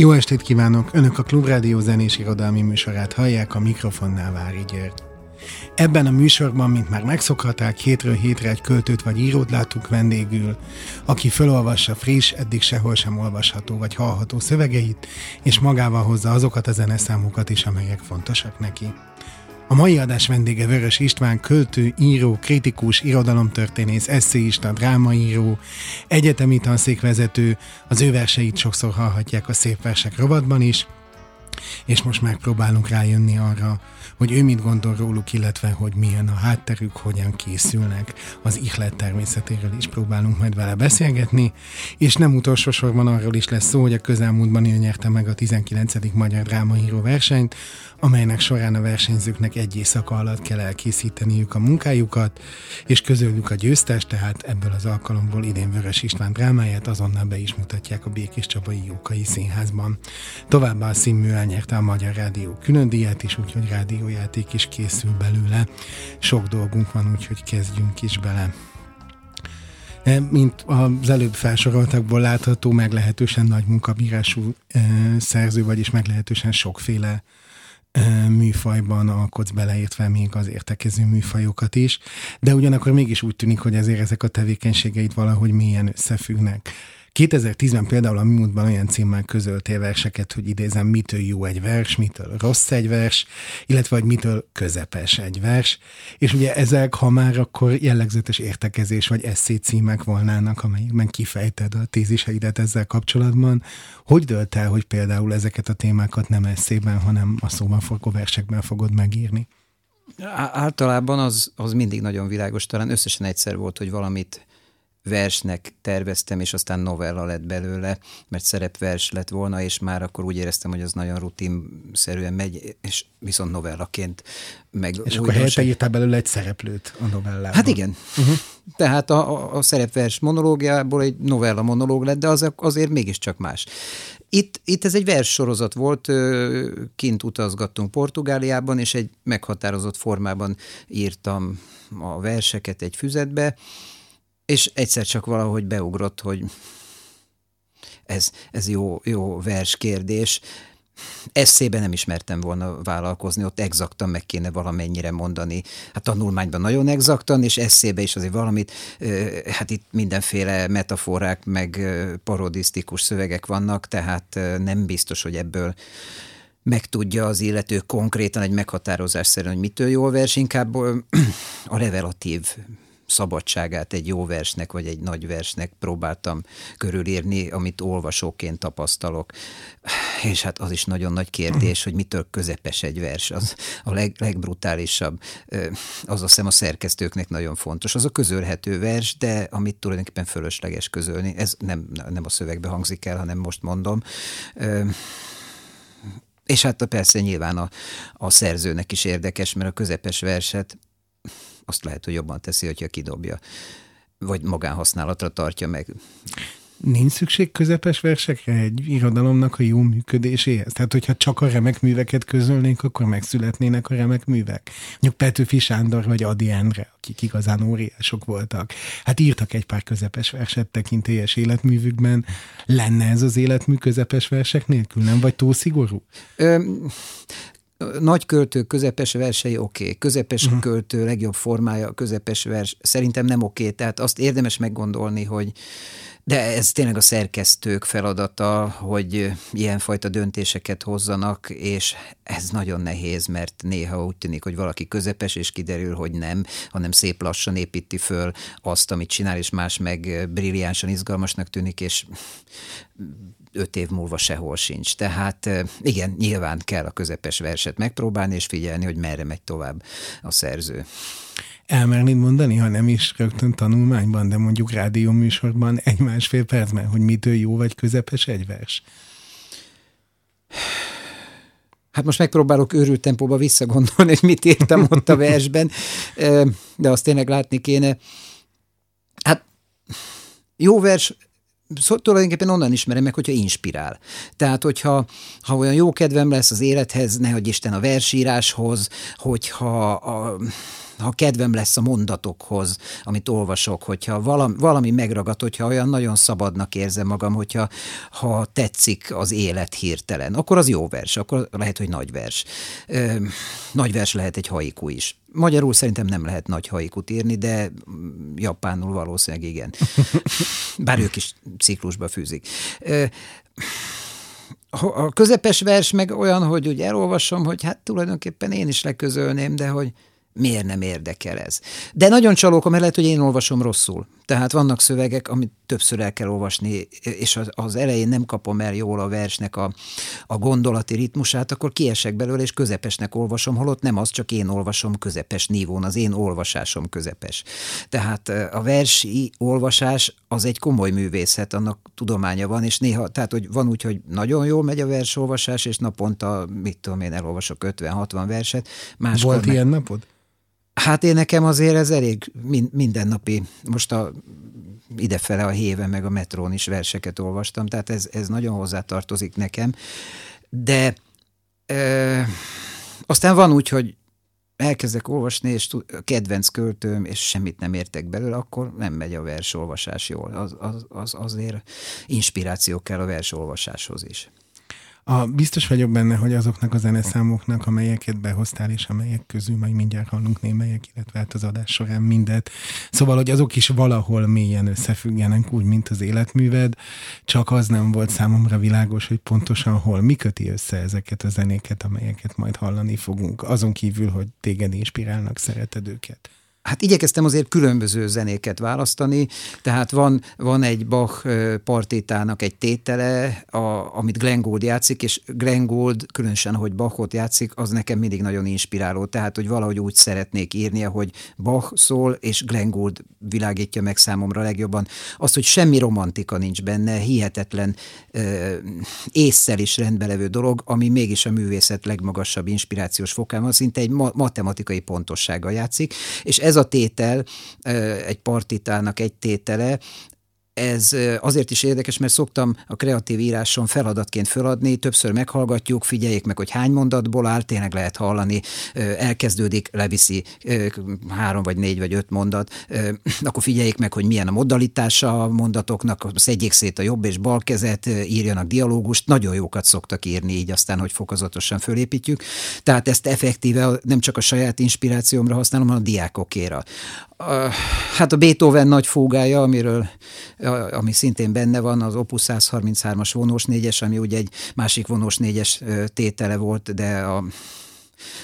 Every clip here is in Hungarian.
Jó estét kívánok! Önök a Klubrádió zenés irodalmi műsorát hallják, a mikrofonnál Vári György. Ebben a műsorban, mint már megszokhatták, hétről hétre egy költőt vagy írót látunk vendégül, aki felolvassa friss, eddig sehol sem olvasható vagy hallható szövegeit, és magával hozza azokat a zeneszámokat is, amelyek fontosak neki. A mai adás vendége Vörös István, költő, író, kritikus, irodalomtörténész, eszéista, drámaíró, egyetemi tanszékvezető, az ő verseit sokszor hallhatják a szép versek rovatban is, és most megpróbálunk rájönni arra, hogy ő mit gondol róluk, illetve hogy milyen a hátterük, hogyan készülnek. Az ihlet természetéről is próbálunk majd vele beszélgetni, és nem utolsó sorban arról is lesz szó, hogy a közelmúltban ő nyerte meg a 19. Magyar Drámaíró versenyt, amelynek során a versenyzőknek egy éjszaka alatt kell elkészíteniük a munkájukat, és közöljük a győztest, tehát ebből az alkalomból idén Vörös István drámáját azonnal be is mutatják a Békés Csabai Jókai Színházban. Továbbá a színmű elnyerte a Magyar Rádió külön díját is, úgyhogy rádiójáték is készül belőle. Sok dolgunk van, úgyhogy kezdjünk is bele. E, mint az előbb felsoroltakból látható, meglehetősen nagy munkabírású e, szerző, vagyis meglehetősen sokféle műfajban alkotsz beleértve még az értekező műfajokat is, de ugyanakkor mégis úgy tűnik, hogy ezért ezek a tevékenységeit valahogy milyen összefüggnek. 2010-ben például a múltban olyan címmel közöltél verseket, hogy idézem, mitől jó egy vers, mitől rossz egy vers, illetve hogy mitől közepes egy vers. És ugye ezek, ha már akkor jellegzetes értekezés vagy eszé címek volnának, amelyikben kifejted a téziseidet ezzel kapcsolatban. Hogy dölt el, hogy például ezeket a témákat nem eszében, hanem a szóban forgó versekben fogod megírni? Általában az, az mindig nagyon világos, talán összesen egyszer volt, hogy valamit versnek terveztem, és aztán novella lett belőle, mert szerepvers lett volna, és már akkor úgy éreztem, hogy az nagyon rutinszerűen megy, és viszont novellaként meg... És akkor helyette írtál belőle egy szereplőt a novellában. Hát igen. Uh-huh. Tehát a, a, szerepvers monológiából egy novella monológ lett, de az, azért mégiscsak más. Itt, itt ez egy verssorozat volt, kint utazgattunk Portugáliában, és egy meghatározott formában írtam a verseket egy füzetbe, és egyszer csak valahogy beugrott, hogy ez, ez jó, jó vers kérdés. Eszébe nem ismertem volna vállalkozni, ott exaktan meg kéne valamennyire mondani. Hát tanulmányban nagyon exaktan, és eszébe is azért valamit, hát itt mindenféle metaforák, meg parodisztikus szövegek vannak, tehát nem biztos, hogy ebből megtudja az illető konkrétan egy meghatározás szerint, hogy mitől jó a vers, inkább a revelatív szabadságát egy jó versnek, vagy egy nagy versnek próbáltam körülírni, amit olvasóként tapasztalok. És hát az is nagyon nagy kérdés, hogy mitől közepes egy vers. Az a leg, legbrutálisabb. Az azt hiszem a szerkesztőknek nagyon fontos. Az a közölhető vers, de amit tulajdonképpen fölösleges közölni. Ez nem, nem a szövegbe hangzik el, hanem most mondom. És hát persze nyilván a, a szerzőnek is érdekes, mert a közepes verset azt lehet, hogy jobban teszi, hogyha kidobja, vagy magánhasználatra tartja meg. Nincs szükség közepes versekre egy irodalomnak a jó működéséhez? Tehát, hogyha csak a remek műveket közölnénk, akkor megszületnének a remek művek. Mondjuk Petőfi Sándor vagy Adi Endre, akik igazán óriások voltak. Hát írtak egy pár közepes verset tekintélyes életművükben. Lenne ez az életmű közepes versek nélkül, nem? Vagy túl szigorú? Ö, nagy költő közepes versei oké, okay. közepes uh-huh. költő legjobb formája közepes vers szerintem nem oké, okay. tehát azt érdemes meggondolni, hogy de ez tényleg a szerkesztők feladata, hogy ilyenfajta döntéseket hozzanak, és ez nagyon nehéz, mert néha úgy tűnik, hogy valaki közepes, és kiderül, hogy nem, hanem szép lassan építi föl azt, amit csinál, és más meg brilliánsan izgalmasnak tűnik, és öt év múlva sehol sincs. Tehát igen, nyilván kell a közepes verset megpróbálni, és figyelni, hogy merre megy tovább a szerző. Elmernéd mondani, ha nem is rögtön tanulmányban, de mondjuk rádió műsorban egy másfél percben, hogy mitől jó vagy közepes egy vers? Hát most megpróbálok őrült tempóba visszagondolni, hogy mit írtam ott a versben, de azt tényleg látni kéne. Hát jó vers, Szóval tulajdonképpen onnan ismerem meg, hogyha inspirál. Tehát, hogyha ha olyan jó kedvem lesz az élethez, nehogy Isten a versíráshoz, hogyha a, ha kedvem lesz a mondatokhoz, amit olvasok, hogyha valami, valami megragad, hogyha olyan nagyon szabadnak érzem magam, hogyha ha tetszik az élet hirtelen, akkor az jó vers, akkor lehet, hogy nagy vers. Ö, nagy vers lehet egy haiku is. Magyarul szerintem nem lehet nagy haikut írni, de japánul valószínűleg igen. Bár ők is ciklusba fűzik. Ö, a közepes vers meg olyan, hogy úgy elolvasom, hogy hát tulajdonképpen én is leközölném, de hogy miért nem érdekel ez. De nagyon csalókom, mert lehet, hogy én olvasom rosszul. Tehát vannak szövegek, amit többször el kell olvasni, és az elején nem kapom el jól a versnek a, a gondolati ritmusát, akkor kiesek belőle, és közepesnek olvasom, holott nem az, csak én olvasom közepes nívón, az én olvasásom közepes. Tehát a versi olvasás az egy komoly művészet, annak tudománya van, és néha, tehát hogy van úgy, hogy nagyon jól megy a versolvasás, és naponta, mit tudom én, elolvasok 50-60 verset. Máskor Volt meg... ilyen napod? Hát én nekem azért ez elég mindennapi, most a idefele a héven meg a metrón is verseket olvastam, tehát ez, ez nagyon hozzátartozik nekem, de ö, aztán van úgy, hogy elkezdek olvasni, és kedvenc költőm, és semmit nem értek belőle, akkor nem megy a versolvasás jól. Az, az, az azért inspiráció kell a versolvasáshoz is. A, biztos vagyok benne, hogy azoknak a zeneszámoknak, amelyeket behoztál, és amelyek közül majd mindjárt hallunk némelyek, illetve hát az adás során mindet. Szóval, hogy azok is valahol mélyen összefüggenek, úgy, mint az életműved, csak az nem volt számomra világos, hogy pontosan hol, mi köti össze ezeket a zenéket, amelyeket majd hallani fogunk, azon kívül, hogy téged inspirálnak, szereted őket. Hát igyekeztem azért különböző zenéket választani, tehát van, van egy Bach partitának egy tétele, a, amit Glenn Gould játszik, és Glenn Gould, különösen, hogy Bachot játszik, az nekem mindig nagyon inspiráló, tehát, hogy valahogy úgy szeretnék írni, hogy Bach szól, és Glenn Gould világítja meg számomra legjobban. Azt, hogy semmi romantika nincs benne, hihetetlen ö, észszel is rendbelevő dolog, ami mégis a művészet legmagasabb inspirációs fokán szinte egy ma- matematikai pontossággal játszik, és ez a tétel, egy partitának egy tétele, ez azért is érdekes, mert szoktam a kreatív íráson feladatként feladni, többször meghallgatjuk, figyeljék meg, hogy hány mondatból áll, tényleg lehet hallani, elkezdődik, leviszi három vagy négy vagy öt mondat, akkor figyeljék meg, hogy milyen a modalitása a mondatoknak, szedjék szét a jobb és bal kezet, írjanak dialógust, nagyon jókat szoktak írni így aztán, hogy fokozatosan fölépítjük. Tehát ezt effektíve nem csak a saját inspirációmra használom, hanem a diákokéra hát a Beethoven nagy fúgája, amiről, ami szintén benne van, az Opus 133-as vonós négyes, ami ugye egy másik vonós négyes tétele volt, de a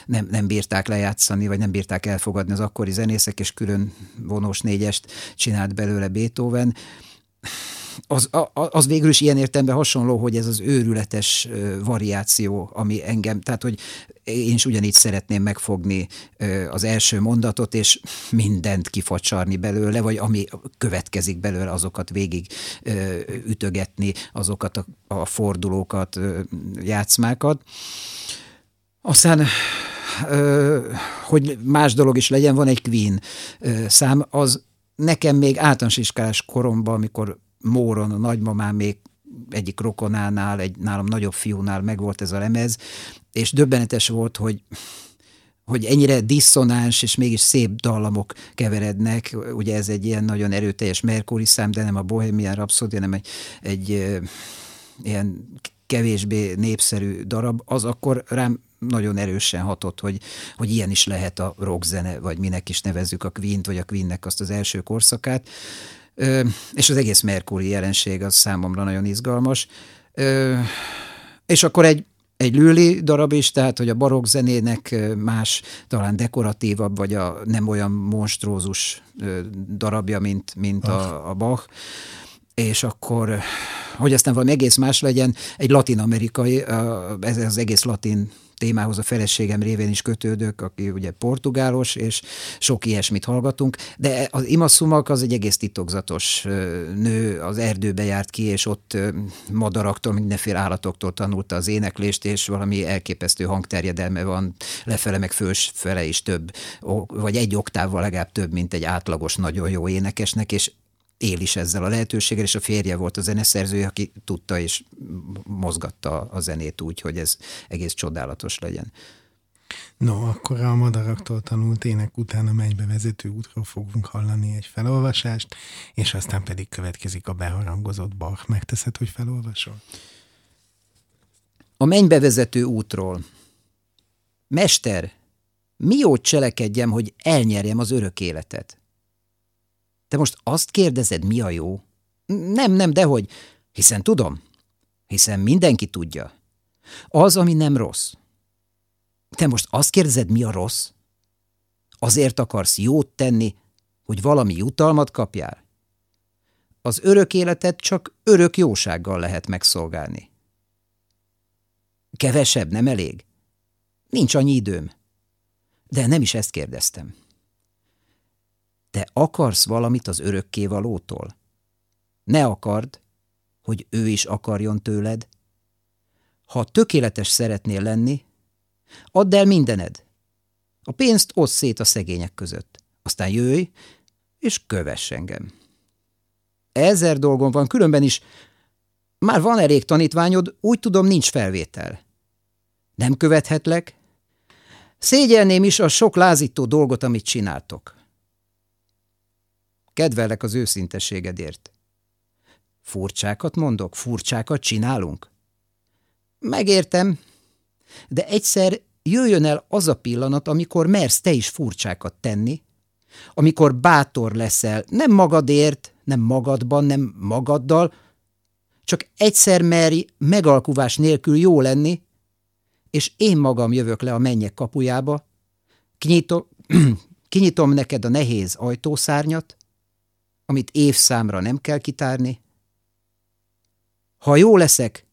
nem, nem bírták lejátszani, vagy nem bírták elfogadni az akkori zenészek, és külön vonós négyest csinált belőle Beethoven az, az végül is ilyen értelemben hasonló, hogy ez az őrületes variáció, ami engem, tehát hogy én is ugyanígy szeretném megfogni az első mondatot, és mindent kifacsarni belőle, vagy ami következik belőle, azokat végig ütögetni, azokat a, a fordulókat, játszmákat. Aztán hogy más dolog is legyen, van egy Queen szám, az nekem még általános iskolás koromban, amikor Móron, a nagymamám még egyik rokonánál, egy nálam nagyobb fiúnál megvolt ez a lemez, és döbbenetes volt, hogy hogy ennyire diszonáns és mégis szép dallamok keverednek. Ugye ez egy ilyen nagyon erőteljes Mercury szám, de nem a Bohemian Rhapsody, hanem egy, egy ilyen kevésbé népszerű darab, az akkor rám nagyon erősen hatott, hogy, hogy ilyen is lehet a rockzene, vagy minek is nevezzük a Queen-t, vagy a Queennek azt az első korszakát és az egész Merkúri jelenség az számomra nagyon izgalmas. És akkor egy egy lőli darab is, tehát hogy a barokk zenének más, talán dekoratívabb, vagy a nem olyan monstrózus darabja, mint, mint a, a Bach. És akkor hogy aztán valami egész más legyen, egy latin-amerikai, ez az egész latin témához a feleségem révén is kötődök, aki ugye portugálos, és sok ilyesmit hallgatunk, de az imaszumak az egy egész titokzatos nő, az erdőbe járt ki, és ott madaraktól, mindenféle állatoktól tanulta az éneklést, és valami elképesztő hangterjedelme van, lefele meg fölfele is több, vagy egy oktávval legalább több, mint egy átlagos, nagyon jó énekesnek, és él is ezzel a lehetőséggel, és a férje volt a zeneszerző, aki tudta és mozgatta a zenét úgy, hogy ez egész csodálatos legyen. No, akkor a madaraktól tanult ének után a mennybe vezető útról fogunk hallani egy felolvasást, és aztán pedig következik a beharangozott Bach. Megteszed, hogy felolvasol? A mennybe vezető útról. Mester, mi jót cselekedjem, hogy elnyerjem az örök életet? Te most azt kérdezed, mi a jó? Nem, nem, dehogy. Hiszen tudom. Hiszen mindenki tudja. Az, ami nem rossz. Te most azt kérdezed, mi a rossz? Azért akarsz jót tenni, hogy valami jutalmat kapjál? Az örök életet csak örök jósággal lehet megszolgálni. Kevesebb nem elég? Nincs annyi időm. De nem is ezt kérdeztem. Te akarsz valamit az örökkévalótól? Ne akard, hogy ő is akarjon tőled. Ha tökéletes szeretnél lenni, add el mindened. A pénzt oszd szét a szegények között. Aztán jöjj, és kövess engem. Ezer dolgom van, különben is. Már van elég tanítványod, úgy tudom, nincs felvétel. Nem követhetlek? Szégyelném is a sok lázító dolgot, amit csináltok. Kedvelek az őszintességedért. Furcsákat mondok, furcsákat csinálunk? Megértem, de egyszer jöjjön el az a pillanat, amikor mersz te is furcsákat tenni, amikor bátor leszel, nem magadért, nem magadban, nem magaddal, csak egyszer meri megalkuvás nélkül jó lenni, és én magam jövök le a mennyek kapujába, kinyitom, kinyitom neked a nehéz ajtószárnyat, amit évszámra nem kell kitárni? Ha jó leszek,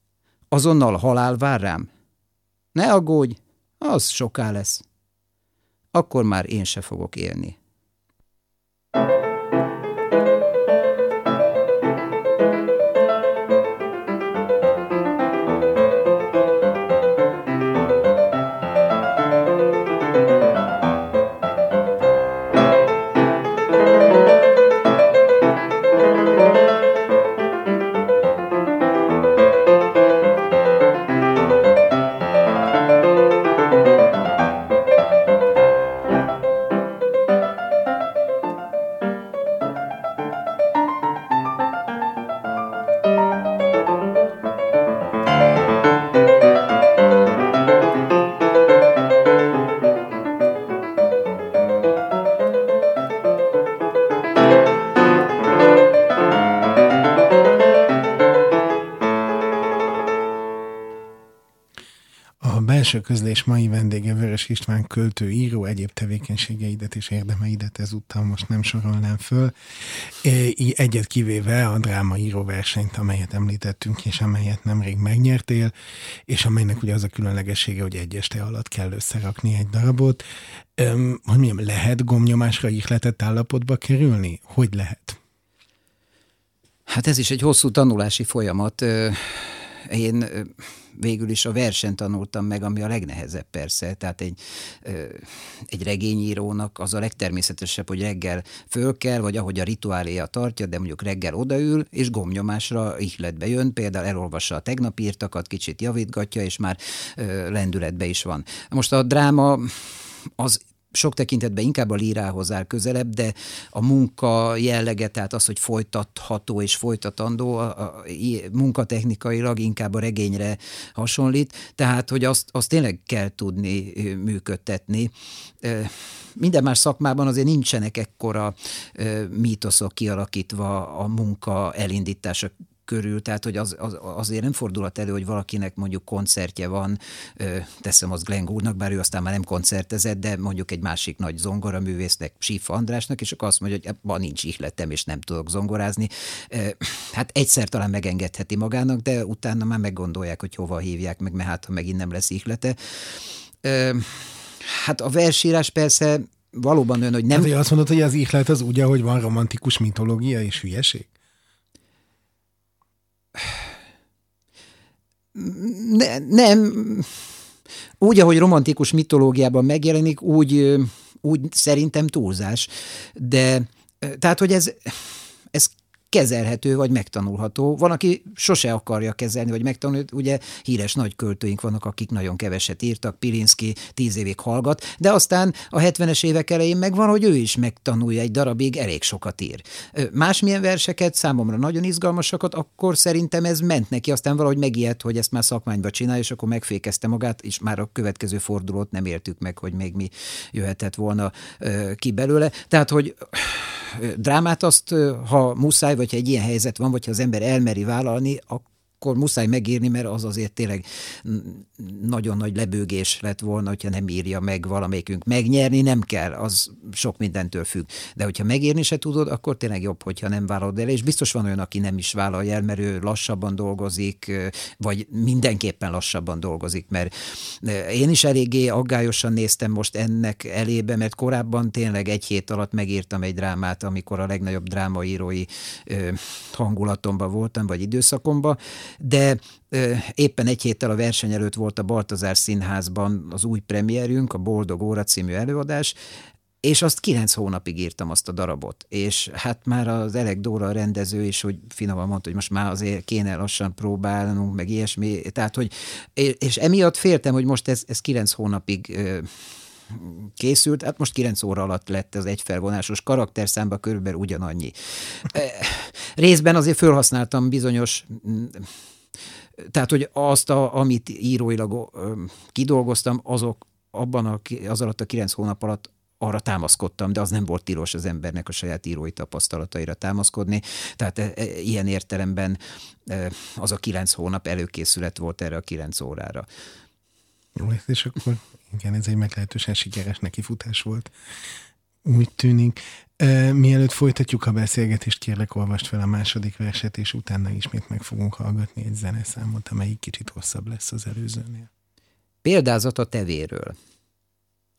azonnal halál vár rám. Ne aggódj, az soká lesz. Akkor már én se fogok élni. Belső közlés mai vendége Vörös István költő, író, egyéb tevékenységeidet és érdemeidet ezúttal most nem sorolnám föl. Egyet kivéve a drámaíró versenyt, amelyet említettünk, és amelyet nemrég megnyertél, és amelynek ugye az a különlegessége, hogy egy este alatt kell összerakni egy darabot. Hogy mondjam, lehet gomnyomásra ihletett állapotba kerülni? Hogy lehet? Hát ez is egy hosszú tanulási folyamat. Én végül is a versen tanultam meg, ami a legnehezebb persze. Tehát egy, egy regényírónak az a legtermészetesebb, hogy reggel föl kell, vagy ahogy a rituáléja tartja, de mondjuk reggel odaül, és gomnyomásra ihletbe jön, például elolvassa a tegnap írtakat, kicsit javítgatja, és már lendületbe is van. Most a dráma az sok tekintetben inkább a lírához áll közelebb, de a munka jellege, tehát az, hogy folytatható és folytatandó, a, a, munkatechnikailag inkább a regényre hasonlít, tehát, hogy azt, azt tényleg kell tudni működtetni. Minden más szakmában azért nincsenek ekkora mítoszok kialakítva a munka elindítása körül, tehát hogy az, az, azért nem fordulhat elő, hogy valakinek mondjuk koncertje van, teszem az Glenn Gould-nak, bár ő aztán már nem koncertezett, de mondjuk egy másik nagy zongoraművésznek, Sif Andrásnak, és akkor azt mondja, hogy ma nincs ihletem, és nem tudok zongorázni. Hát egyszer talán megengedheti magának, de utána már meggondolják, hogy hova hívják meg, mert hát ha megint nem lesz ihlete. Hát a versírás persze valóban ön, hogy nem... Hát, azt mondod, hogy az ihlet az úgy, ahogy van romantikus mitológia és hülyeség? Ne, nem. Úgy, ahogy romantikus mitológiában megjelenik, úgy, úgy szerintem túlzás. De tehát, hogy ez, ez kezelhető, vagy megtanulható. Van, aki sose akarja kezelni, vagy megtanulni. Ugye híres nagy költőink vannak, akik nagyon keveset írtak, Pilinszki tíz évig hallgat, de aztán a 70-es évek elején megvan, hogy ő is megtanulja egy darabig, elég sokat ír. Másmilyen verseket, számomra nagyon izgalmasakat, akkor szerintem ez ment neki, aztán valahogy megijedt, hogy ezt már szakmányba csinálja, és akkor megfékezte magát, és már a következő fordulót nem értük meg, hogy még mi jöhetett volna ki belőle. Tehát, hogy drámát azt, ha muszáj, vagy ha egy ilyen helyzet van, vagy ha az ember elmeri vállalni, akkor akkor muszáj megírni, mert az azért tényleg nagyon nagy lebőgés lett volna, hogyha nem írja meg valamelyikünk. Megnyerni nem kell, az sok mindentől függ. De hogyha megírni se tudod, akkor tényleg jobb, hogyha nem vállalod el. És biztos van olyan, aki nem is vállalja el, mert ő lassabban dolgozik, vagy mindenképpen lassabban dolgozik, mert én is eléggé aggályosan néztem most ennek elébe, mert korábban tényleg egy hét alatt megírtam egy drámát, amikor a legnagyobb drámaírói hangulatomban voltam, vagy időszakomban, de éppen egy héttel a verseny előtt volt a Baltazár Színházban az új premierünk, a Boldog Óra című előadás, és azt kilenc hónapig írtam azt a darabot, és hát már az Elek Dóra a rendező is, hogy finoman mondta, hogy most már azért kéne lassan próbálnunk, meg ilyesmi, tehát hogy, és emiatt féltem, hogy most ez, ez kilenc hónapig készült, hát most 9 óra alatt lett az egyfelvonásos karakterszámba körülbelül ugyanannyi. Részben azért felhasználtam bizonyos tehát, hogy azt, a, amit íróilag kidolgoztam, azok abban a, az alatt a kilenc hónap alatt arra támaszkodtam, de az nem volt tilos az embernek a saját írói tapasztalataira támaszkodni. Tehát e, e, ilyen értelemben e, az a kilenc hónap előkészület volt erre a kilenc órára. És akkor igen, ez egy meglehetősen sikeres nekifutás volt. Úgy tűnik. Mielőtt folytatjuk a beszélgetést, kérlek olvast fel a második verset, és utána ismét meg fogunk hallgatni egy zeneszámot, amelyik kicsit hosszabb lesz az előzőnél. Példázat a tevéről.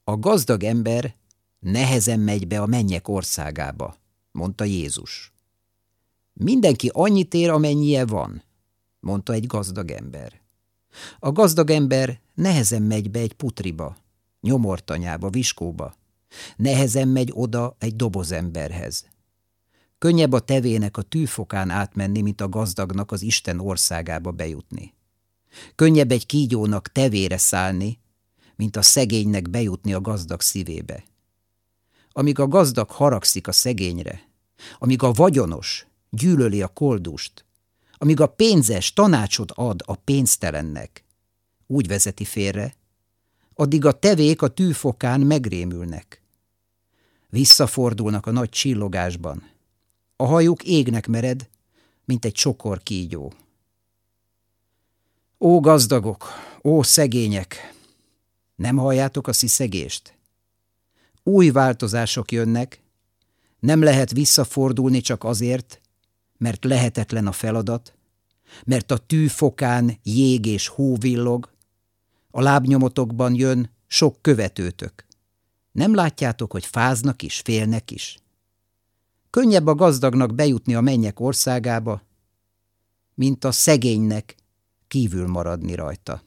A gazdag ember nehezen megy be a mennyek országába, mondta Jézus. Mindenki annyit ér, amennyie van, mondta egy gazdag ember. A gazdag ember nehezen megy be egy putriba, nyomortanyába, viskóba, Nehezen megy oda egy dobozemberhez. Könnyebb a tevének a tűfokán átmenni, mint a gazdagnak az Isten országába bejutni. Könnyebb egy kígyónak tevére szállni, mint a szegénynek bejutni a gazdag szívébe. Amíg a gazdag haragszik a szegényre, amíg a vagyonos gyűlöli a koldust, amíg a pénzes tanácsot ad a pénztelennek, úgy vezeti félre, addig a tevék a tűfokán megrémülnek. Visszafordulnak a nagy csillogásban. A hajuk égnek mered, mint egy csokor kígyó. Ó gazdagok, ó szegények, nem halljátok a sziszegést? Új változások jönnek, nem lehet visszafordulni csak azért, mert lehetetlen a feladat, mert a tűfokán jég és hó villog, a lábnyomotokban jön sok követőtök. Nem látjátok, hogy fáznak is, félnek is? Könnyebb a gazdagnak bejutni a mennyek országába, mint a szegénynek kívül maradni rajta.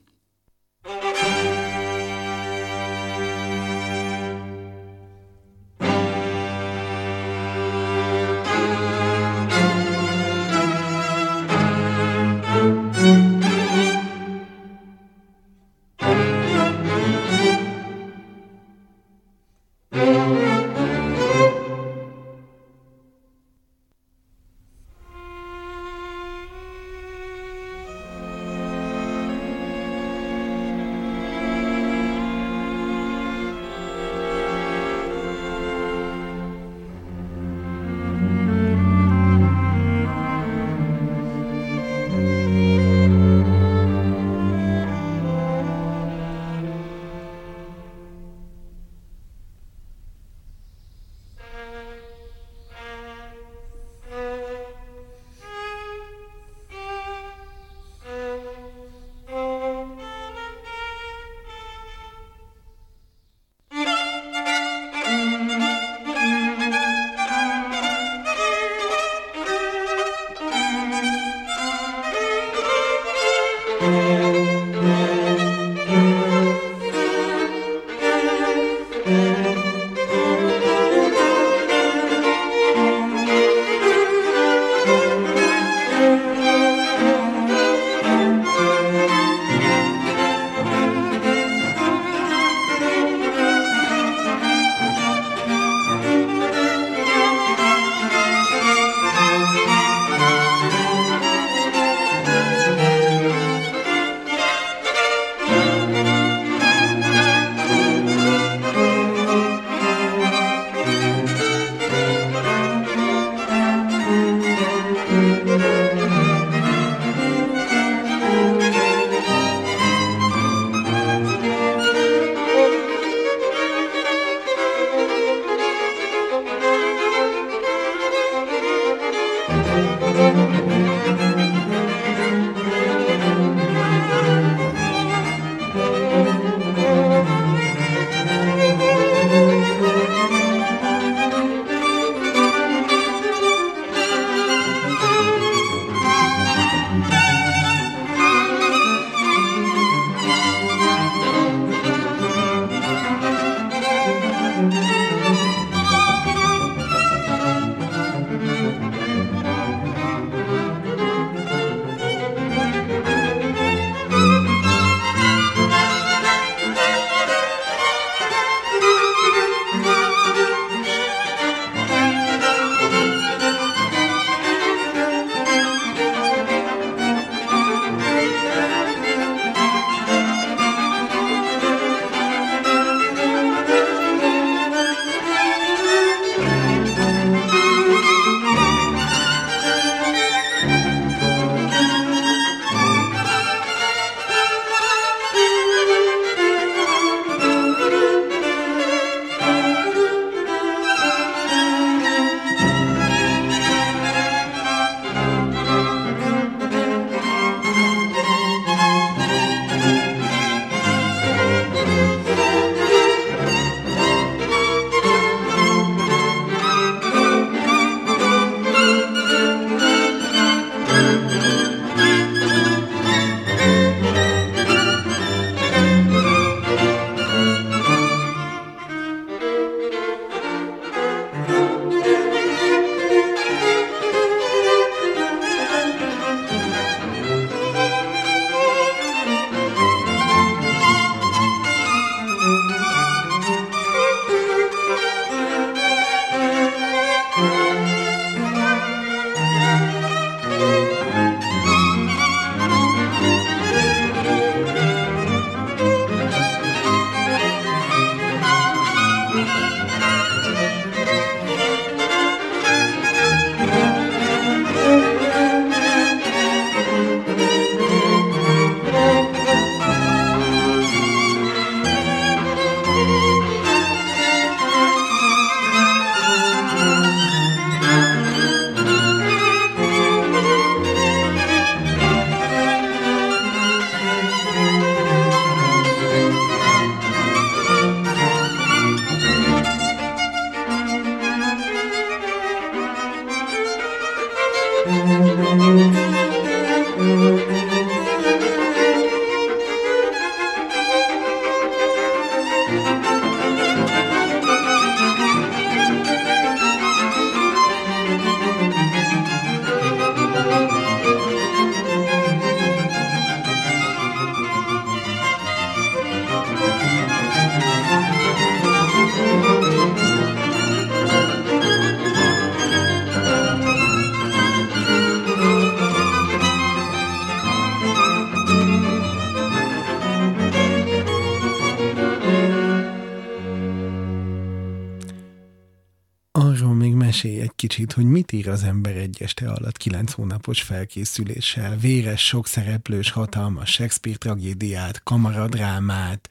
Kicsit, hogy mit ír az ember egy este alatt kilenc hónapos felkészüléssel, véres, sok szereplős, hatalmas Shakespeare tragédiát, kamaradrámát,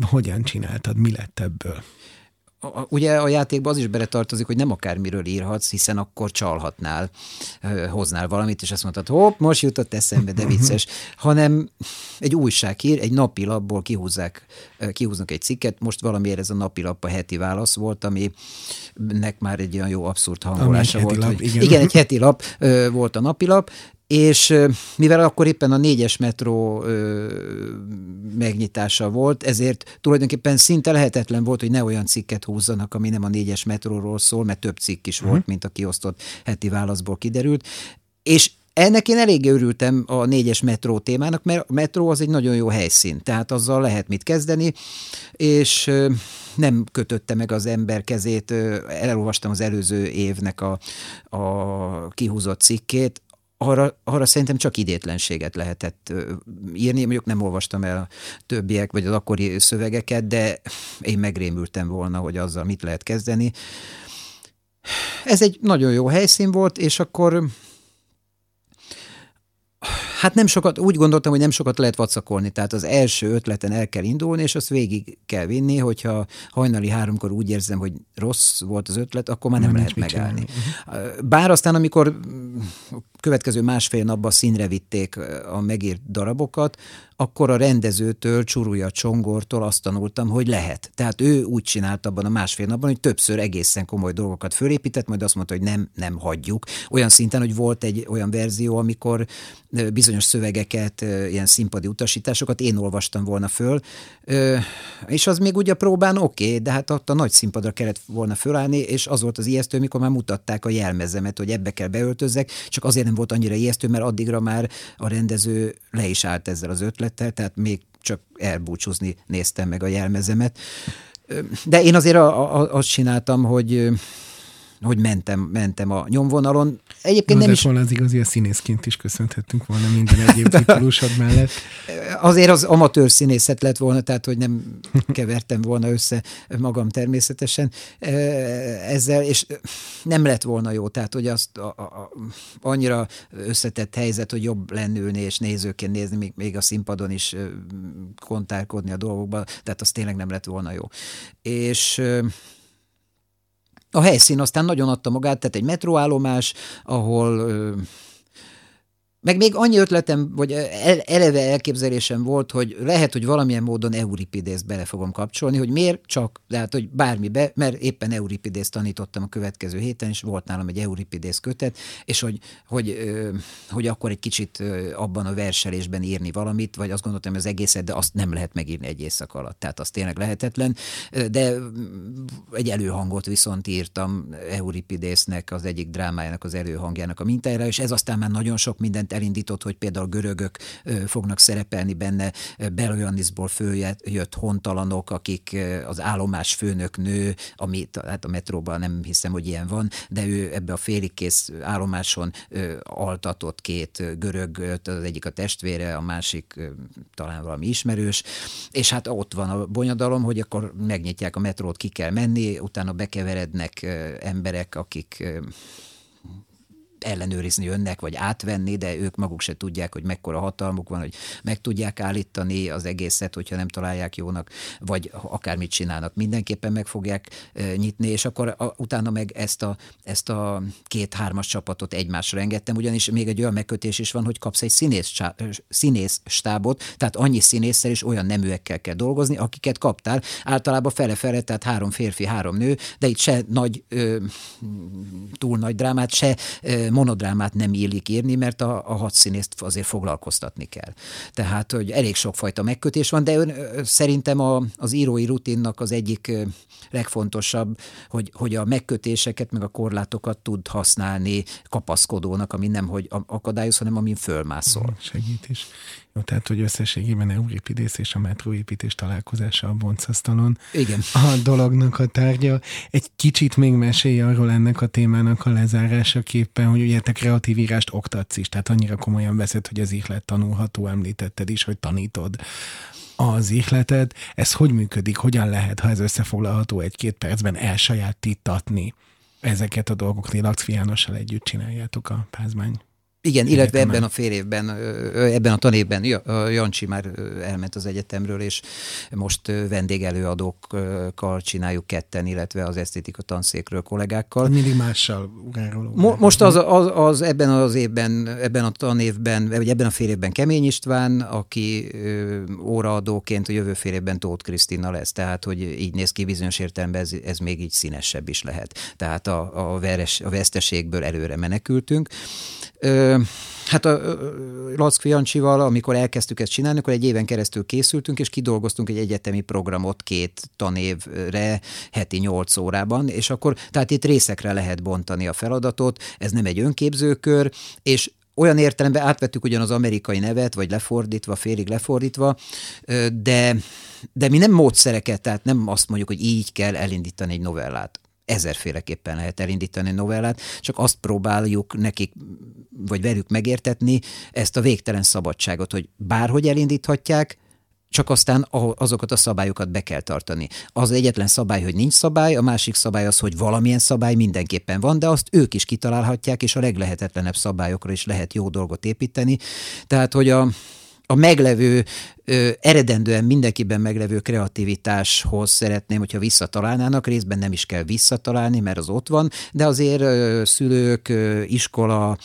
hogyan csináltad, mi lett ebből? Ugye a játékban az is beletartozik, hogy nem akármiről írhatsz, hiszen akkor csalhatnál, hoznál valamit, és azt mondtad, hopp, most jutott eszembe, de vicces, hanem egy újságír, egy napilapból kihúzzák, kihúznak egy cikket, most valamiért ez a napilap a heti válasz volt, aminek már egy olyan jó abszurd hangolása volt. Lap, hogy, igen. igen, egy heti lap volt a napilap, és mivel akkor éppen a négyes metró ö, megnyitása volt, ezért tulajdonképpen szinte lehetetlen volt, hogy ne olyan cikket húzzanak, ami nem a négyes metróról szól, mert több cikk is volt, uh-huh. mint a kiosztott heti válaszból kiderült. És ennek én elég örültem a négyes metró témának, mert a metró az egy nagyon jó helyszín, tehát azzal lehet mit kezdeni, és nem kötötte meg az ember kezét, elolvastam az előző évnek a, a kihúzott cikkét, arra, arra szerintem csak idétlenséget lehetett írni. Mondjuk nem olvastam el a többiek, vagy az akkori szövegeket, de én megrémültem volna, hogy azzal mit lehet kezdeni. Ez egy nagyon jó helyszín volt, és akkor Hát nem sokat, úgy gondoltam, hogy nem sokat lehet vacakolni, tehát az első ötleten el kell indulni, és azt végig kell vinni, hogyha hajnali háromkor úgy érzem, hogy rossz volt az ötlet, akkor már nem, nem lehet megállni. Csinálni. Bár aztán, amikor következő másfél napban színre vitték a megírt darabokat, akkor a rendezőtől, Csurúja Csongortól azt tanultam, hogy lehet. Tehát ő úgy csinált abban a másfél napban, hogy többször egészen komoly dolgokat fölépített, majd azt mondta, hogy nem, nem hagyjuk. Olyan szinten, hogy volt egy olyan verzió, amikor bizonyos szövegeket, ilyen színpadi utasításokat én olvastam volna föl, és az még ugye próbán oké, okay, de hát ott a nagy színpadra kellett volna fölállni, és az volt az ijesztő, mikor már mutatták a jelmezemet, hogy ebbe kell beöltözzek, csak azért nem volt annyira ijesztő, mert addigra már a rendező le is állt ezzel az ötlettel, tehát még csak elbúcsúzni néztem meg a jelmezemet. De én azért a, a, azt csináltam, hogy hogy mentem, mentem a nyomvonalon. Egyébként no, nem is... volna az igazi, a színészként is köszönhettünk volna minden egyéb titulusod mellett. Azért az amatőr színészet lett volna, tehát hogy nem kevertem volna össze magam természetesen ezzel, és nem lett volna jó, tehát hogy azt a, a, annyira összetett helyzet, hogy jobb lennülni és nézőként nézni, még, még a színpadon is kontárkodni a dolgokba, tehát az tényleg nem lett volna jó. És a helyszín aztán nagyon adta magát, tehát egy metróállomás, ahol meg még annyi ötletem, vagy eleve elképzelésem volt, hogy lehet, hogy valamilyen módon Euripidészt bele fogom kapcsolni, hogy miért csak, lehet, hogy bármibe, mert éppen Euripidészt tanítottam a következő héten, és volt nálam egy Euripidész kötet, és hogy, hogy, hogy akkor egy kicsit abban a verselésben írni valamit, vagy azt gondoltam, hogy az egészet, de azt nem lehet megírni egy éjszak alatt. Tehát az tényleg lehetetlen, de egy előhangot viszont írtam Euripidésznek, az egyik drámájának az előhangjának a mintájára, és ez aztán már nagyon sok mindent mindent elindított, hogy például görögök fognak szerepelni benne, Belojanisból följött hontalanok, akik az állomás főnök nő, ami hát a metróban nem hiszem, hogy ilyen van, de ő ebbe a félikész állomáson altatott két görög, az egyik a testvére, a másik talán valami ismerős, és hát ott van a bonyodalom, hogy akkor megnyitják a metrót, ki kell menni, utána bekeverednek emberek, akik ellenőrizni önnek, vagy átvenni, de ők maguk se tudják, hogy mekkora hatalmuk van, hogy meg tudják állítani az egészet, hogyha nem találják jónak, vagy akármit csinálnak, mindenképpen meg fogják nyitni, és akkor a, utána meg ezt a, ezt a két-hármas csapatot egymásra engedtem, ugyanis még egy olyan megkötés is van, hogy kapsz egy színész, színész stábot, tehát annyi színésszel és olyan neműekkel kell dolgozni, akiket kaptál, általában fele-fele, tehát három férfi, három nő, de itt se nagy, ö, túl nagy drámát, se ö, monodrámát nem illik írni, mert a, a hat színészt azért foglalkoztatni kell. Tehát, hogy elég sokfajta megkötés van, de ön, szerintem a, az írói rutinnak az egyik legfontosabb, hogy, hogy a megkötéseket, meg a korlátokat tud használni kapaszkodónak, ami nem hogy akadályoz, hanem amin fölmászol. Segít is. Jó, tehát, hogy összességében Euripidész és a metróépítés találkozása a boncasztalon. Igen. A dolognak a tárgya. Egy kicsit még mesélj arról ennek a témának a lezárásaképpen, hogy ugye te kreatív írást oktatsz is, tehát annyira komolyan veszed, hogy az ihlet tanulható, említetted is, hogy tanítod az ihleted. Ez hogy működik? Hogyan lehet, ha ez összefoglalható egy-két percben elsajátítatni ezeket a dolgokat? Lacfi Jánossal együtt csináljátok a pázmány igen, illetve egyetemen. ebben a fél évben, ebben a tanévben Jancsi már elment az egyetemről, és most vendégelőadókkal csináljuk ketten, illetve az esztétika tanszékről kollégákkal. Mindig mással ugáról. Mo- most az, az, az, ebben az évben, ebben a tanévben, vagy ebben a fél évben Kemény István, aki óraadóként a jövő fél évben Tóth Krisztina lesz, tehát hogy így néz ki bizonyos értelemben ez, ez még így színesebb is lehet. Tehát a, a, veres, a veszteségből előre menekültünk. Ö, Hát a Lack Fiancsival, amikor elkezdtük ezt csinálni, akkor egy éven keresztül készültünk, és kidolgoztunk egy egyetemi programot két tanévre, heti nyolc órában, és akkor, tehát itt részekre lehet bontani a feladatot, ez nem egy önképzőkör, és olyan értelemben átvettük ugyan az amerikai nevet, vagy lefordítva, félig lefordítva, de, de mi nem módszereket, tehát nem azt mondjuk, hogy így kell elindítani egy novellát ezerféleképpen lehet elindítani novellát, csak azt próbáljuk nekik, vagy velük megértetni ezt a végtelen szabadságot, hogy bárhogy elindíthatják, csak aztán azokat a szabályokat be kell tartani. Az egyetlen szabály, hogy nincs szabály, a másik szabály az, hogy valamilyen szabály mindenképpen van, de azt ők is kitalálhatják, és a leglehetetlenebb szabályokra is lehet jó dolgot építeni. Tehát, hogy a, a meglevő ö, eredendően mindenkiben meglevő kreativitáshoz szeretném, hogyha visszatalálnának, részben nem is kell visszatalálni, mert az ott van, de azért ö, szülők, ö, iskola,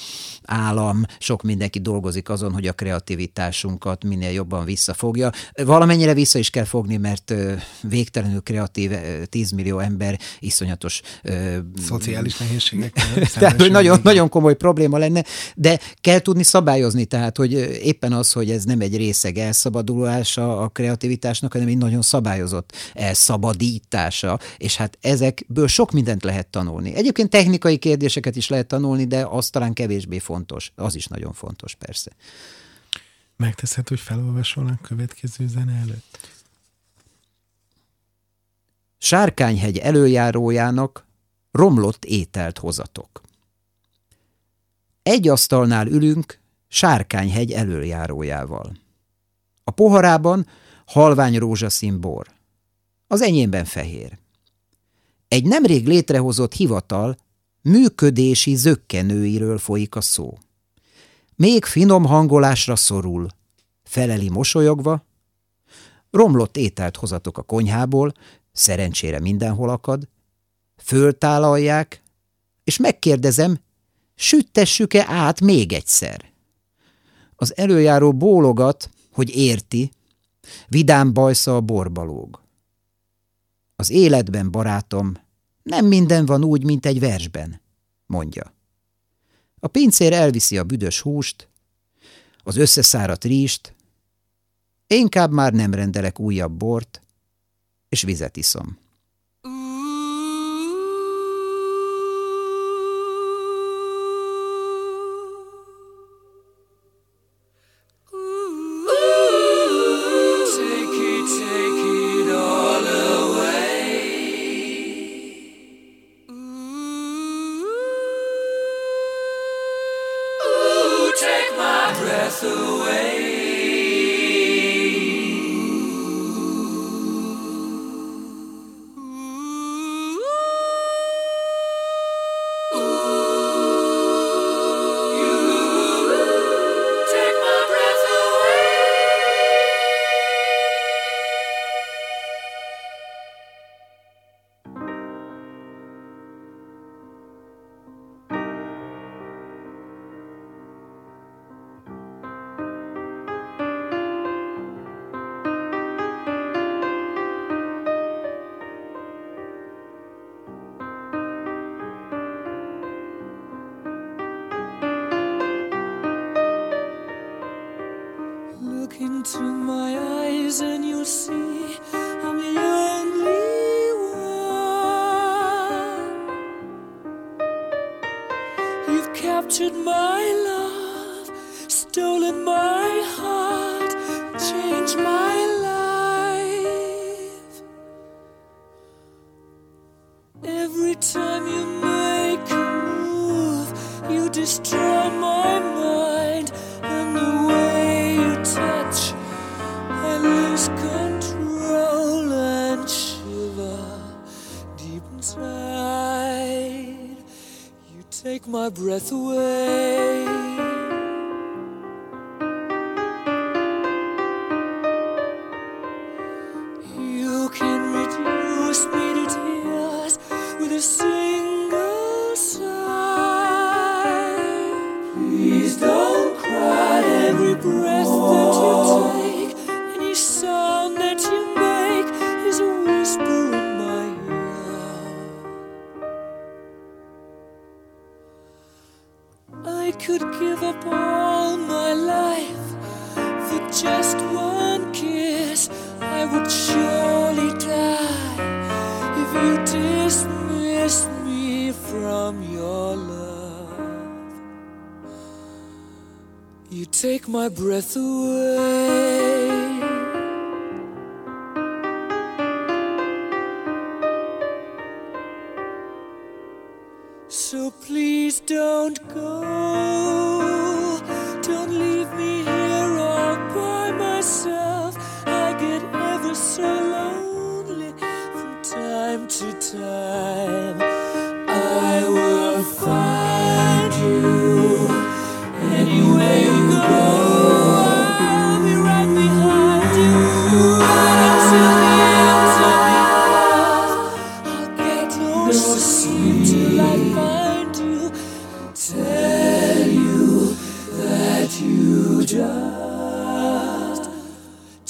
állam, sok mindenki dolgozik azon, hogy a kreativitásunkat minél jobban visszafogja. Valamennyire vissza is kell fogni, mert ö, végtelenül kreatív 10 millió ember iszonyatos... Ö, Szociális nehézségek. tehát, hogy nagyon, nagyon komoly probléma lenne, de kell tudni szabályozni, tehát, hogy éppen az, hogy ez nem egy részeg elszabadul, elszabbadulása a kreativitásnak, hanem egy nagyon szabályozott elszabadítása, és hát ezekből sok mindent lehet tanulni. Egyébként technikai kérdéseket is lehet tanulni, de az talán kevésbé fontos. Az is nagyon fontos, persze. Megteszed, hogy felolvasol a következő zene előtt? Sárkányhegy előjárójának romlott ételt hozatok. Egy asztalnál ülünk Sárkányhegy előjárójával. A poharában halvány rózsaszín bor. Az enyémben fehér. Egy nemrég létrehozott hivatal működési zökkenőiről folyik a szó. Még finom hangolásra szorul. Feleli mosolyogva. Romlott ételt hozatok a konyhából, szerencsére mindenhol akad. Föltálalják, és megkérdezem, süttessük-e át még egyszer? Az előjáró bólogat, hogy érti, vidám bajsza a borbalóg. Az életben, barátom, nem minden van úgy, mint egy versben, mondja. A pincér elviszi a büdös húst, az összeszáradt ríst, inkább már nem rendelek újabb bort, és vizet iszom. night. You take my breath away.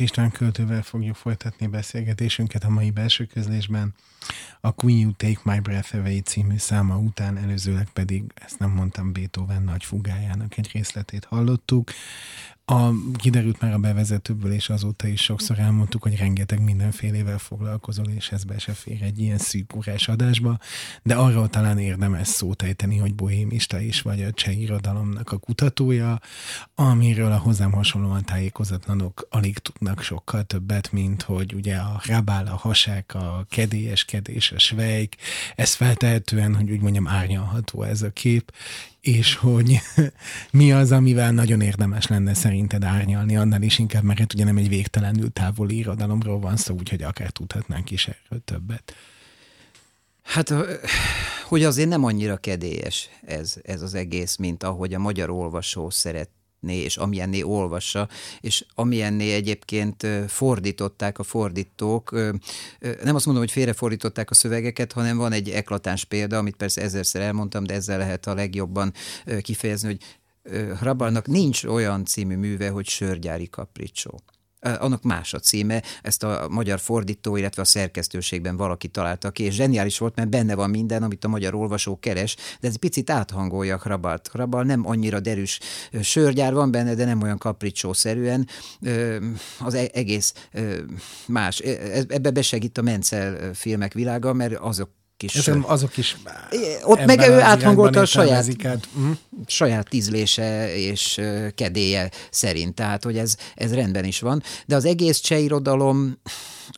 István költővel fogjuk folytatni beszélgetésünket a mai belső közlésben. A Queen You Take My Breath Away című száma után, előzőleg pedig, ezt nem mondtam, Beethoven nagy fugájának egy részletét hallottuk. A, kiderült már a bevezetőből, és azóta is sokszor elmondtuk, hogy rengeteg mindenfélével foglalkozol, és ez be se fér egy ilyen szűkúrás adásba, de arról talán érdemes szót ejteni, hogy bohémista is vagy a cseh irodalomnak a kutatója, amiről a hozzám hasonlóan tájékozatlanok alig tudnak sokkal többet, mint hogy ugye a rabál, a hasák, a kedélyeskedés, a svejk, ez feltehetően, hogy úgy mondjam, árnyalható ez a kép, és hogy mi az, amivel nagyon érdemes lenne szerinted árnyalni, annál is inkább, mert hát ugye nem egy végtelenül távoli irodalomról van szó, úgyhogy akár tudhatnánk is erről többet. Hát, hogy azért nem annyira kedélyes ez, ez az egész, mint ahogy a magyar olvasó szeret és amilyenné olvassa, és amilyenné egyébként fordították a fordítók. Nem azt mondom, hogy félrefordították a szövegeket, hanem van egy eklatáns példa, amit persze ezerszer elmondtam, de ezzel lehet a legjobban kifejezni, hogy Hrabalnak nincs olyan című műve, hogy Sörgyári kapricsó annak más a címe, ezt a magyar fordító, illetve a szerkesztőségben valaki találta ki, és zseniális volt, mert benne van minden, amit a magyar olvasó keres, de ez picit áthangolja Hrabalt. Hrabal nem annyira derűs sörgyár van benne, de nem olyan kapricsószerűen, az egész más. Ebbe besegít a Mencel filmek világa, mert azok kis... Ezen azok is Ott meg ő áthangolta a saját, uh-huh. saját ízlése és kedélye szerint, tehát hogy ez, ez rendben is van. De az egész cseh irodalom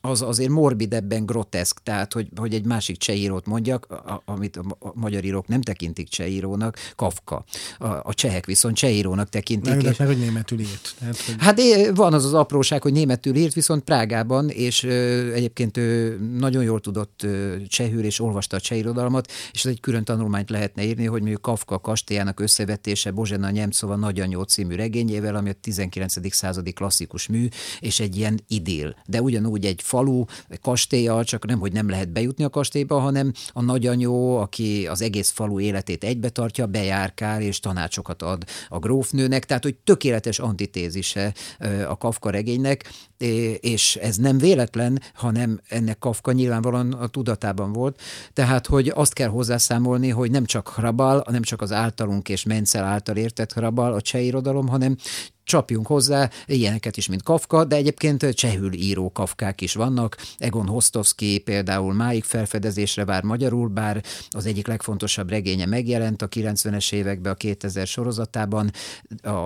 az azért morbidebben groteszk, tehát hogy, hogy egy másik csehírót mondjak, a, amit a magyar írók nem tekintik csehírónak, Kafka. A, a csehek viszont csehírónak tekintik. Nem, és... meg, hogy németül írt. Tehát, hogy... Hát van az az apróság, hogy németül írt, viszont Prágában, és ö, egyébként ő nagyon jól tudott ö, csehül, és olvasta a csehirodalmat, és ez egy külön tanulmányt lehetne írni, hogy mondjuk Kafka kastélyának összevetése Bozsena Nyemcova Nagyanyó című regényével, ami a 19. századi klasszikus mű, és egy ilyen idill. De ugyanúgy egy falu, egy kastélya, csak nem, hogy nem lehet bejutni a kastélyba, hanem a nagyanyó, aki az egész falu életét egybe tartja, bejárkál és tanácsokat ad a grófnőnek, tehát hogy tökéletes antitézise a Kafka regénynek, és ez nem véletlen, hanem ennek Kafka nyilvánvalóan a tudatában volt, tehát hogy azt kell hozzászámolni, hogy nem csak Hrabal, nem csak az általunk és Mencel által értett Hrabal a cseh irodalom, hanem csapjunk hozzá ilyeneket is, mint Kafka, de egyébként csehül író Kafkák is vannak. Egon Hostovski például máig felfedezésre vár magyarul, bár az egyik legfontosabb regénye megjelent a 90-es években a 2000 sorozatában,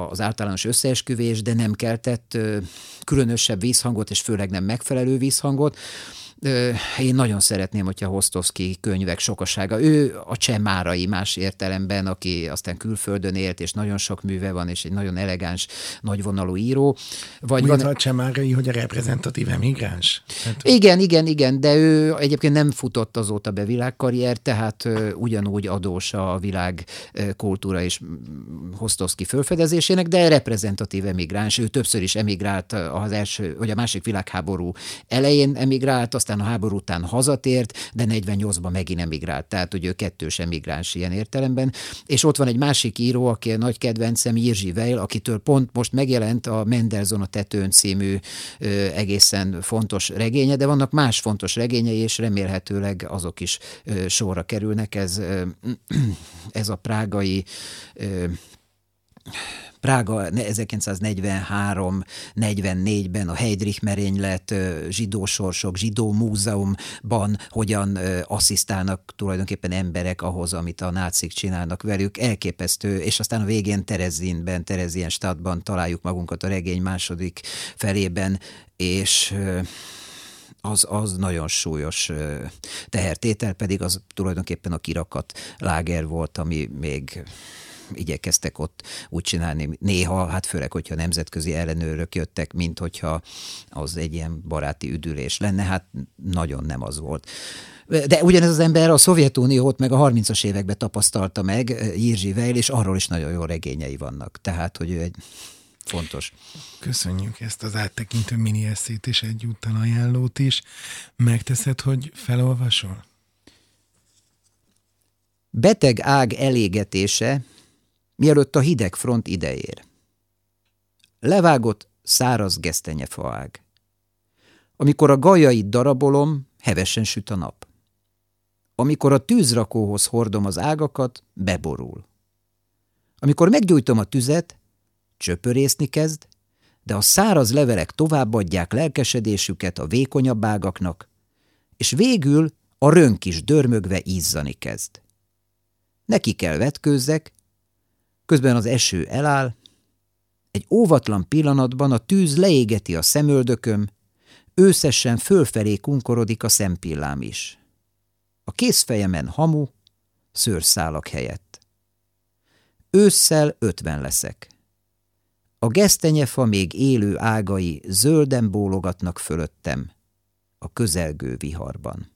az általános összeesküvés, de nem keltett különösebb vízhangot, és főleg nem megfelelő vízhangot. Én nagyon szeretném, hogyha Hostovski könyvek sokasága, ő a cseh márai más értelemben, aki aztán külföldön élt, és nagyon sok műve van, és egy nagyon elegáns, nagyvonalú író. Vagy van... a cseh márai, hogy a reprezentatív emigráns? Hát... Igen, igen, igen, de ő egyébként nem futott azóta be világkarrier, tehát ugyanúgy adós a világ kultúra és Hostovski fölfedezésének, de reprezentatív emigráns. Ő többször is emigrált az első, vagy a másik világháború elején emigrált, aztán a háború után hazatért, de 48-ban megint emigrált, tehát hogy ő kettős emigráns ilyen értelemben. És ott van egy másik író, aki a nagy kedvencem, Jirzsi Veil, akitől pont most megjelent a Mendelzon a tetőn című ö, egészen fontos regénye, de vannak más fontos regényei, és remélhetőleg azok is ö, sorra kerülnek. Ez, ö, ez a prágai ö, Prága 1943-44-ben a Heydrich merénylet, zsidó sorsok, zsidó múzeumban hogyan asszisztálnak tulajdonképpen emberek ahhoz, amit a nácik csinálnak velük. Elképesztő, és aztán a végén Terezinben, Terezienstadtban találjuk magunkat a regény második felében, és az, az nagyon súlyos tehertétel, pedig az tulajdonképpen a kirakat láger volt, ami még igyekeztek ott úgy csinálni néha, hát főleg, hogyha nemzetközi ellenőrök jöttek, mint hogyha az egy ilyen baráti üdülés lenne, hát nagyon nem az volt. De ugyanez az ember a Szovjetuniót meg a 30-as években tapasztalta meg, Jirzsi Veil, és arról is nagyon jó regényei vannak. Tehát, hogy ő egy fontos. Köszönjük ezt az áttekintő mini eszét és egyúttal ajánlót is. Megteszed, hogy felolvasol? Beteg ág elégetése mielőtt a hideg front ideér. Levágott száraz gesztenyefaág. Amikor a gajait darabolom, hevesen süt a nap. Amikor a tűzrakóhoz hordom az ágakat, beborul. Amikor meggyújtom a tüzet, csöpörészni kezd, de a száraz levelek továbbadják lelkesedésüket a vékonyabb ágaknak, és végül a rönk is dörmögve ízzani kezd. Neki kell vetkőzzek, Közben az eső eláll, egy óvatlan pillanatban a tűz leégeti a szemöldököm, őszesen fölfelé kunkorodik a szempillám is. A kézfejemen hamu, szőrszálak helyett. Ősszel ötven leszek. A gesztenyefa még élő ágai zölden bólogatnak fölöttem a közelgő viharban.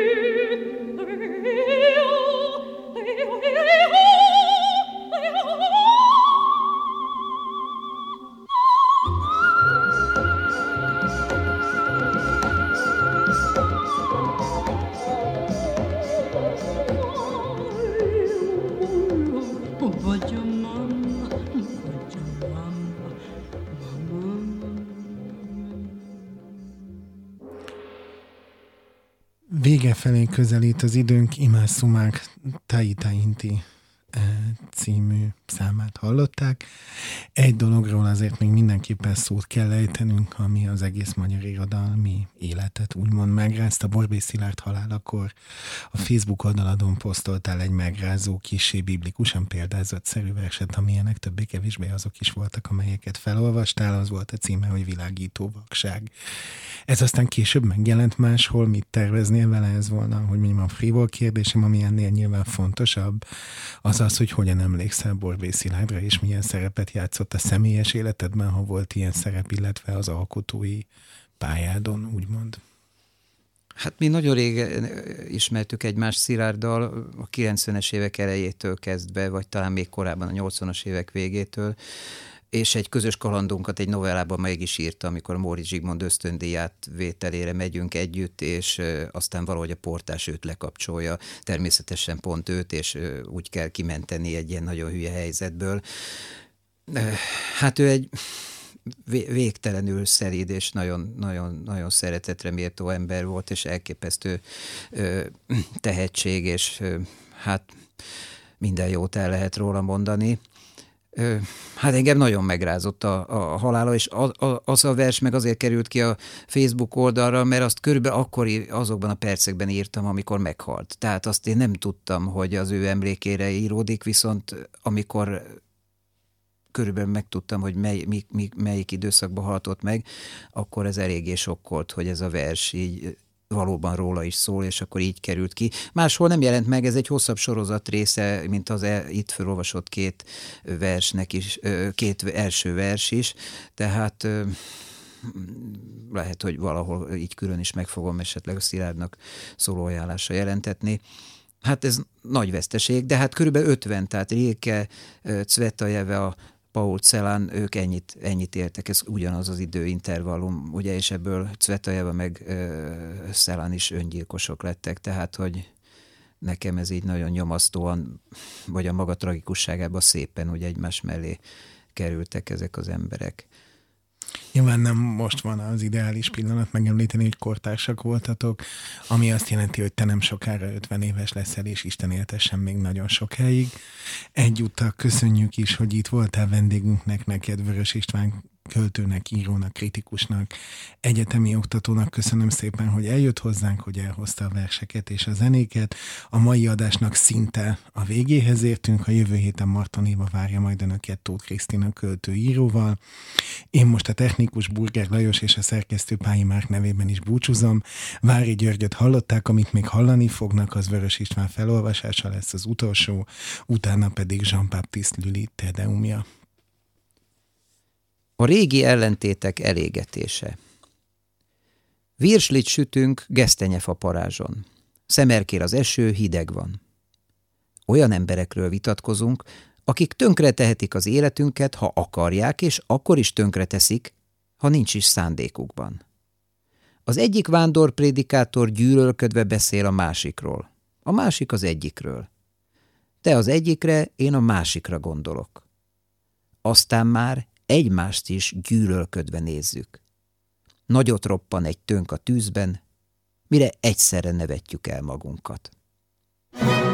közelít az időnk, Imás Szumák Taita Inti eh, című számát hallották. Egy dologról azért még mindenképpen szót kell ejtenünk, ami az egész magyar irodalmi életet úgymond megrázta. Borbé Szilárd halálakor a Facebook oldaladon posztoltál egy megrázó, kisé biblikusan példázatszerű verset, amilyenek többé-kevésbé azok is voltak, amelyeket felolvastál, az volt a címe, hogy Világító vakság. Ez aztán később megjelent máshol, mit terveznél vele, ez volna, hogy mondjam, a frivol kérdésem, ami ennél nyilván fontosabb, az az, hogy hogyan emlékszel Borbé Szilárdra, és milyen szerepet játszott a személyes életedben, ha volt ilyen szerep, illetve az alkotói pályádon, úgymond. Hát mi nagyon régen ismertük egymást Szilárddal, a 90-es évek elejétől kezdve, vagy talán még korábban a 80-as évek végétől, és egy közös kalandunkat egy novellában meg is írta, amikor a Móricz Zsigmond ösztöndíját vételére megyünk együtt, és ö, aztán valahogy a portás őt lekapcsolja, természetesen pont őt, és ö, úgy kell kimenteni egy ilyen nagyon hülye helyzetből. Hát ő egy vé- végtelenül szeríd és nagyon, nagyon, nagyon szeretetre méltó ember volt, és elképesztő ö, tehetség, és hát minden jót el lehet róla mondani. Hát engem nagyon megrázott a, a halála, és az, az a vers meg azért került ki a Facebook oldalra, mert azt körülbelül akkor azokban a percekben írtam, amikor meghalt. Tehát azt én nem tudtam, hogy az ő emlékére íródik, viszont amikor körülbelül megtudtam, hogy mely, mi, mi, melyik időszakban haltott meg, akkor ez eléggé sokkolt, hogy ez a vers így valóban róla is szól, és akkor így került ki. Máshol nem jelent meg, ez egy hosszabb sorozat része, mint az e, itt felolvasott két versnek is, két első vers is, tehát lehet, hogy valahol így külön is meg fogom esetleg a Szilárdnak szóló ajánlása jelentetni. Hát ez nagy veszteség, de hát körülbelül 50, tehát Rilke, Cvetajeve, a Paul Celan, ők ennyit, ennyit éltek, ez ugyanaz az időintervallum, ugye, és ebből Cvetajeva meg ö, Celan is öngyilkosok lettek, tehát, hogy nekem ez így nagyon nyomasztóan, vagy a maga tragikusságában szépen ugye egymás mellé kerültek ezek az emberek. Nyilván nem most van az ideális pillanat megemlíteni, hogy kortársak voltatok, ami azt jelenti, hogy te nem sokára 50 éves leszel, és Isten éltessen még nagyon sokáig. Egyúttal köszönjük is, hogy itt voltál vendégünknek, neked Vörös István költőnek, írónak, kritikusnak, egyetemi oktatónak köszönöm szépen, hogy eljött hozzánk, hogy elhozta a verseket és a zenéket. A mai adásnak szinte a végéhez értünk, a jövő héten Marton Éva várja majd önöket Tóth Krisztina költő íróval. Én most a technikus Burger Lajos és a szerkesztő Pályi Márk nevében is búcsúzom. Vári Györgyöt hallották, amit még hallani fognak, az Vörös István felolvasása lesz az utolsó, utána pedig Jean-Baptiste Lully Tedeumja. A régi ellentétek elégetése. Virslit sütünk gesztenyefa parázson. Szemerkér az eső, hideg van. Olyan emberekről vitatkozunk, akik tönkre tehetik az életünket, ha akarják, és akkor is tönkre teszik, ha nincs is szándékukban. Az egyik vándor prédikátor gyűlölködve beszél a másikról, a másik az egyikről. Te az egyikre, én a másikra gondolok. Aztán már egymást is gyűlölködve nézzük. Nagyot roppan egy tönk a tűzben, mire egyszerre nevetjük el magunkat. thank you